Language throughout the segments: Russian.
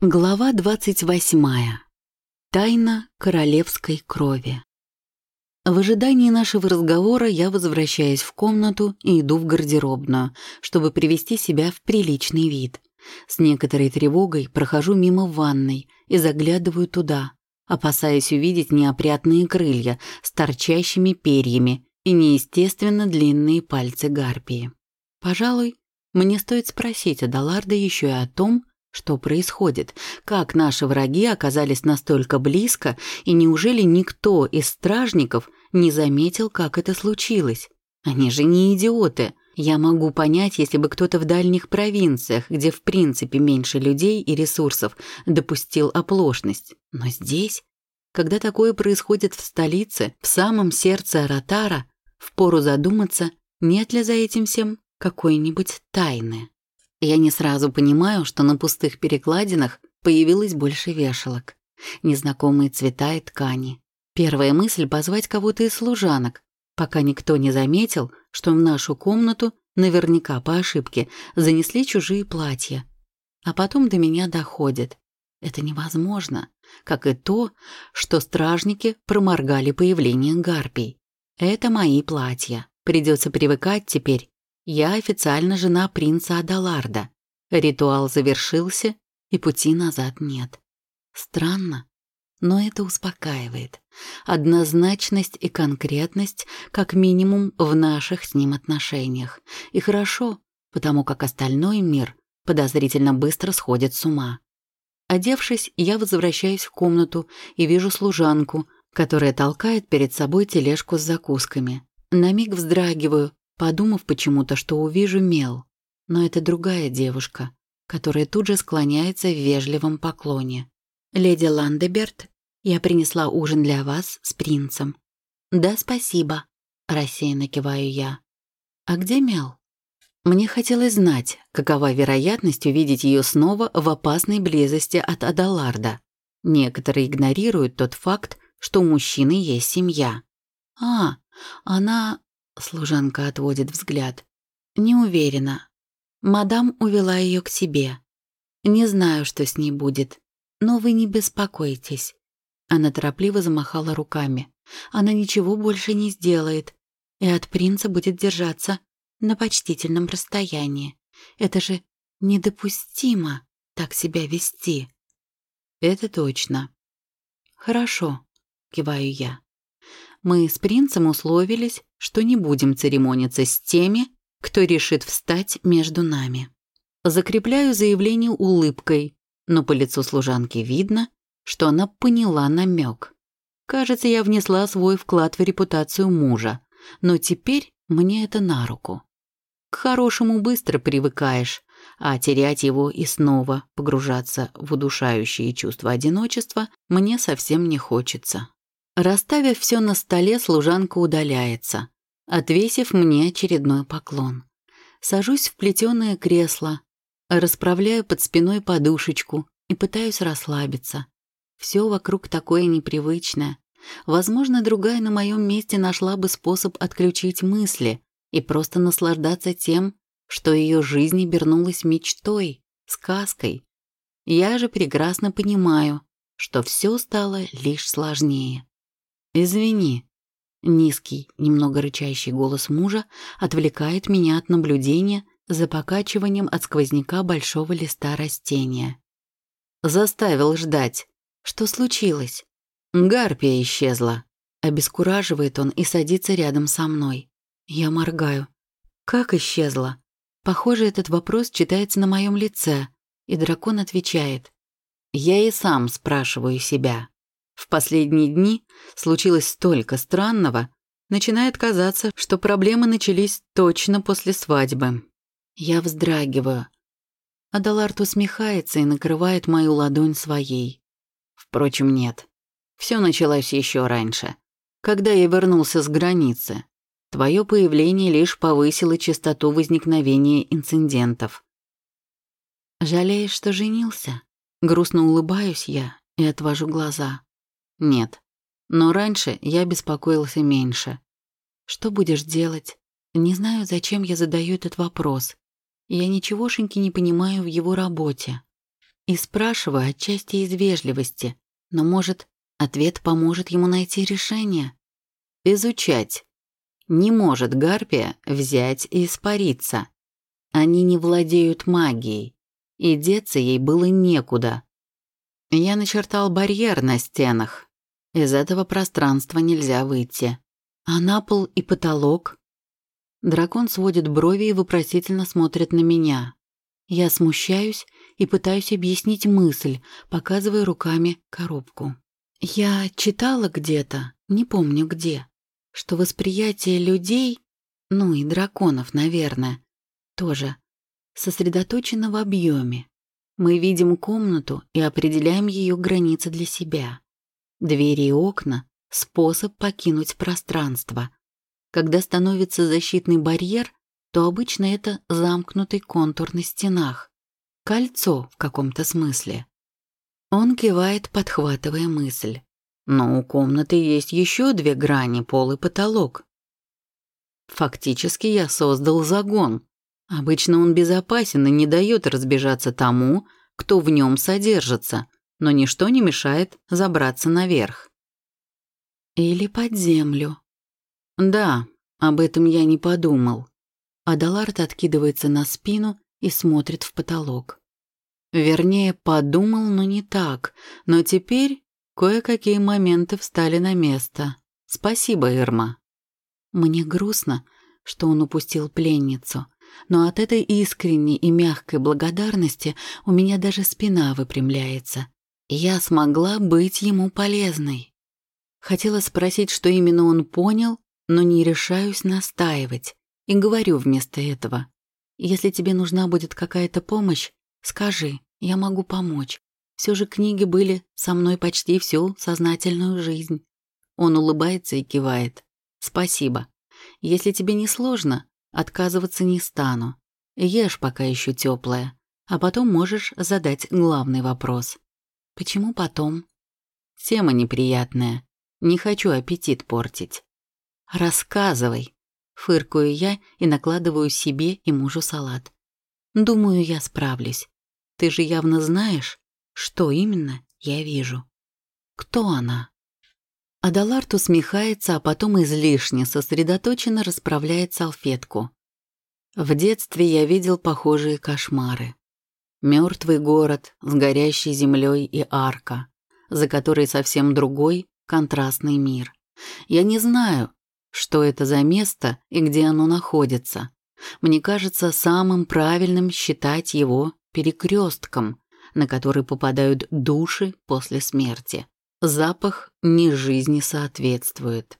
Глава двадцать восьмая. Тайна королевской крови. В ожидании нашего разговора я возвращаюсь в комнату и иду в гардеробную, чтобы привести себя в приличный вид. С некоторой тревогой прохожу мимо ванной и заглядываю туда, опасаясь увидеть неопрятные крылья с торчащими перьями и неестественно длинные пальцы гарпии. Пожалуй, мне стоит спросить Адаларда еще и о том, что происходит? Как наши враги оказались настолько близко, и неужели никто из стражников не заметил, как это случилось? Они же не идиоты. Я могу понять, если бы кто-то в дальних провинциях, где в принципе меньше людей и ресурсов, допустил оплошность. Но здесь, когда такое происходит в столице, в самом сердце Аратара, впору задуматься, нет ли за этим всем какой-нибудь тайны. Я не сразу понимаю, что на пустых перекладинах появилось больше вешалок. Незнакомые цвета и ткани. Первая мысль — позвать кого-то из служанок, пока никто не заметил, что в нашу комнату наверняка по ошибке занесли чужие платья. А потом до меня доходит. Это невозможно, как и то, что стражники проморгали появление гарпий. Это мои платья. Придется привыкать теперь я официально жена принца Адаларда. Ритуал завершился, и пути назад нет. Странно, но это успокаивает. Однозначность и конкретность, как минимум, в наших с ним отношениях. И хорошо, потому как остальной мир подозрительно быстро сходит с ума. Одевшись, я возвращаюсь в комнату и вижу служанку, которая толкает перед собой тележку с закусками. На миг вздрагиваю, подумав почему-то, что увижу мел. Но это другая девушка, которая тут же склоняется в вежливом поклоне. «Леди Ландеберт, я принесла ужин для вас с принцем». «Да, спасибо», — рассеянно киваю я. «А где мел?» Мне хотелось знать, какова вероятность увидеть ее снова в опасной близости от Адаларда. Некоторые игнорируют тот факт, что у мужчины есть семья. «А, она... Служанка отводит взгляд. Не уверена. Мадам увела ее к себе. Не знаю, что с ней будет, но вы не беспокойтесь. Она торопливо замахала руками. Она ничего больше не сделает, и от принца будет держаться на почтительном расстоянии. Это же недопустимо так себя вести. Это точно. Хорошо, киваю я. Мы с принцем условились, что не будем церемониться с теми, кто решит встать между нами. Закрепляю заявление улыбкой, но по лицу служанки видно, что она поняла намек. Кажется, я внесла свой вклад в репутацию мужа, но теперь мне это на руку. К хорошему быстро привыкаешь, а терять его и снова погружаться в удушающие чувства одиночества мне совсем не хочется. Расставив все на столе, служанка удаляется, отвесив мне очередной поклон. Сажусь в плетеное кресло, расправляю под спиной подушечку и пытаюсь расслабиться. Все вокруг такое непривычное. Возможно, другая на моем месте нашла бы способ отключить мысли и просто наслаждаться тем, что ее жизнь обернулась мечтой, сказкой. Я же прекрасно понимаю, что все стало лишь сложнее. «Извини». Низкий, немного рычащий голос мужа отвлекает меня от наблюдения за покачиванием от сквозняка большого листа растения. Заставил ждать. Что случилось? Гарпия исчезла. Обескураживает он и садится рядом со мной. Я моргаю. Как исчезла? Похоже, этот вопрос читается на моем лице, и дракон отвечает. Я и сам спрашиваю себя. В последние дни случилось столько странного, начинает казаться, что проблемы начались точно после свадьбы. Я вздрагиваю. Адалард усмехается и накрывает мою ладонь своей. Впрочем, нет. Все началось еще раньше, когда я вернулся с границы. Твое появление лишь повысило частоту возникновения инцидентов. Жалеешь, что женился? Грустно улыбаюсь я и отвожу глаза. Нет. Но раньше я беспокоился меньше. Что будешь делать? Не знаю, зачем я задаю этот вопрос. Я ничегошеньки не понимаю в его работе. И спрашиваю отчасти из вежливости, но, может, ответ поможет ему найти решение? Изучать. Не может Гарпия взять и испариться. Они не владеют магией, и деться ей было некуда. Я начертал барьер на стенах. Из этого пространства нельзя выйти. А на пол и потолок? Дракон сводит брови и вопросительно смотрит на меня. Я смущаюсь и пытаюсь объяснить мысль, показывая руками коробку. Я читала где-то, не помню где, что восприятие людей, ну и драконов, наверное, тоже сосредоточено в объеме. Мы видим комнату и определяем ее границы для себя. Двери и окна — способ покинуть пространство. Когда становится защитный барьер, то обычно это замкнутый контур на стенах. Кольцо в каком-то смысле. Он кивает, подхватывая мысль. Но у комнаты есть еще две грани, пол и потолок. Фактически я создал загон. Обычно он безопасен и не дает разбежаться тому, кто в нем содержится, но ничто не мешает забраться наверх. Или под землю. Да, об этом я не подумал. Адалард откидывается на спину и смотрит в потолок. Вернее, подумал, но не так. Но теперь кое-какие моменты встали на место. Спасибо, Ирма. Мне грустно, что он упустил пленницу, но от этой искренней и мягкой благодарности у меня даже спина выпрямляется. Я смогла быть ему полезной. Хотела спросить, что именно он понял, но не решаюсь настаивать и говорю вместо этого. Если тебе нужна будет какая-то помощь, скажи, я могу помочь. Все же книги были со мной почти всю сознательную жизнь. Он улыбается и кивает. Спасибо. Если тебе не сложно, отказываться не стану. Ешь пока еще теплое, а потом можешь задать главный вопрос. Почему потом? Тема неприятная. Не хочу аппетит портить. Рассказывай. Фыркаю я и накладываю себе и мужу салат. Думаю, я справлюсь. Ты же явно знаешь, что именно я вижу. Кто она? Адалард усмехается, а потом излишне сосредоточенно расправляет салфетку. В детстве я видел похожие кошмары. Мертвый город с горящей землей и арка, за которой совсем другой, контрастный мир. Я не знаю, что это за место и где оно находится. Мне кажется самым правильным считать его перекрестком, на который попадают души после смерти. Запах не жизни соответствует.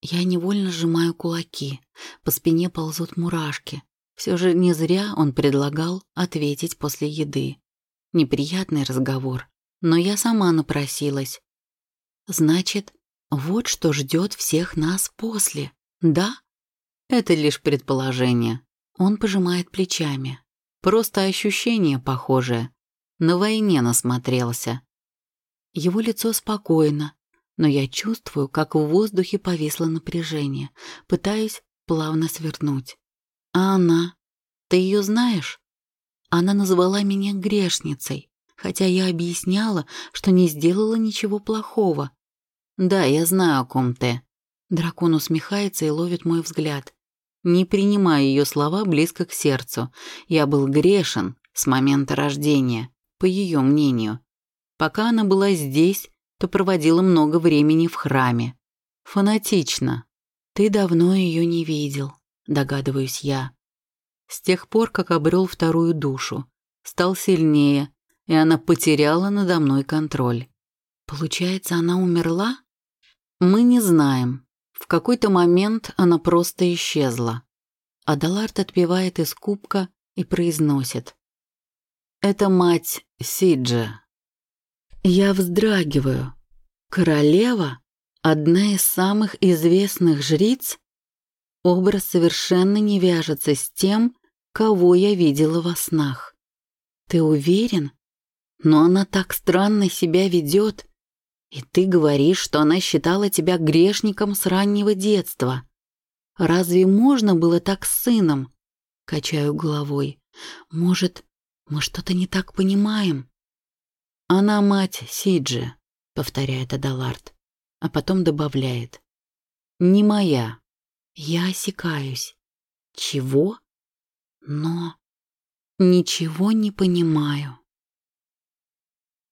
Я невольно сжимаю кулаки, по спине ползут мурашки. Все же не зря он предлагал ответить после еды. Неприятный разговор, но я сама напросилась. Значит, вот что ждет всех нас после, да? Это лишь предположение. Он пожимает плечами. Просто ощущение похожее. На войне насмотрелся. Его лицо спокойно, но я чувствую, как в воздухе повисло напряжение. Пытаюсь плавно свернуть. А она? Ты ее знаешь? Она назвала меня грешницей, хотя я объясняла, что не сделала ничего плохого. «Да, я знаю, о ком ты». Дракон усмехается и ловит мой взгляд. Не принимаю ее слова близко к сердцу. Я был грешен с момента рождения, по ее мнению. Пока она была здесь, то проводила много времени в храме. Фанатично. Ты давно ее не видел, догадываюсь я. С тех пор, как обрел вторую душу, стал сильнее, и она потеряла надо мной контроль. Получается, она умерла? Мы не знаем. В какой-то момент она просто исчезла. Адалард отпивает из кубка и произносит. «Это мать Сиджа». Я вздрагиваю. Королева? Одна из самых известных жриц? Образ совершенно не вяжется с тем, кого я видела во снах. Ты уверен? Но она так странно себя ведет. И ты говоришь, что она считала тебя грешником с раннего детства. Разве можно было так с сыном? Качаю головой. Может, мы что-то не так понимаем? Она мать Сиджи, повторяет Адалард, а потом добавляет. Не моя. Я осекаюсь. Чего? Но... Ничего не понимаю.